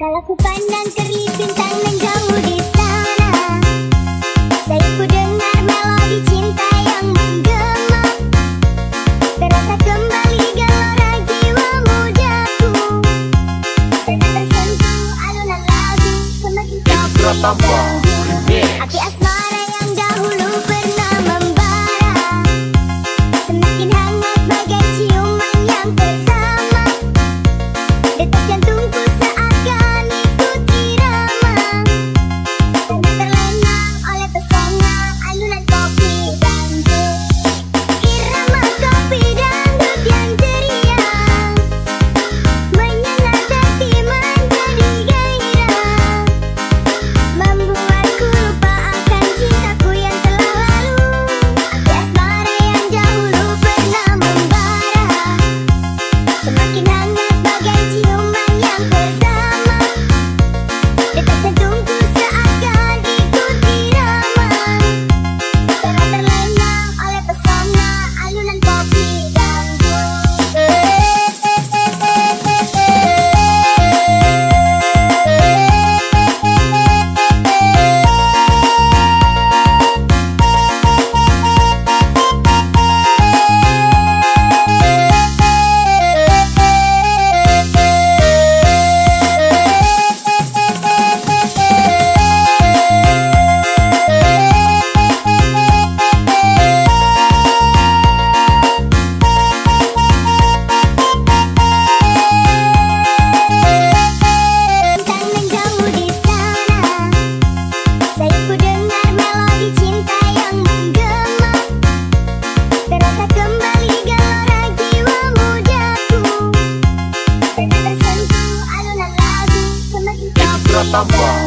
Kalau ku pandang kerlip bintang menjauh di sana. Saya ku dengar melodi cinta yang menggema. Terasa kembali gelora jiwa mudaku. Tengah tersentuh alunan lagu Semakin kau pilih Api asma 大漠